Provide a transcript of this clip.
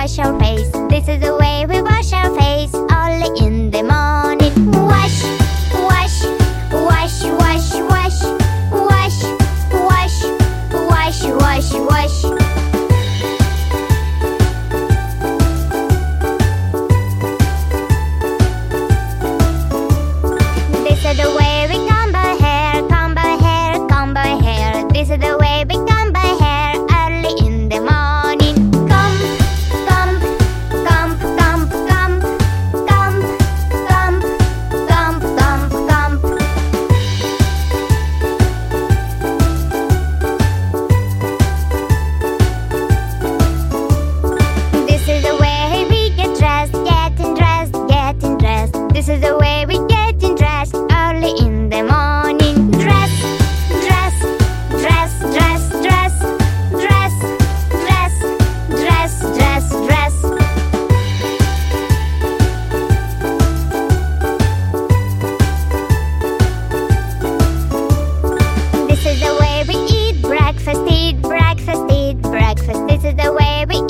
wash our face. This is the way we wash our face. is the way we getting dressed early in the morning. Dress, dress, dress, dress, dress, dress, dress, dress, dress, dress. This is the way we eat breakfast, eat breakfast, eat breakfast. This is the way we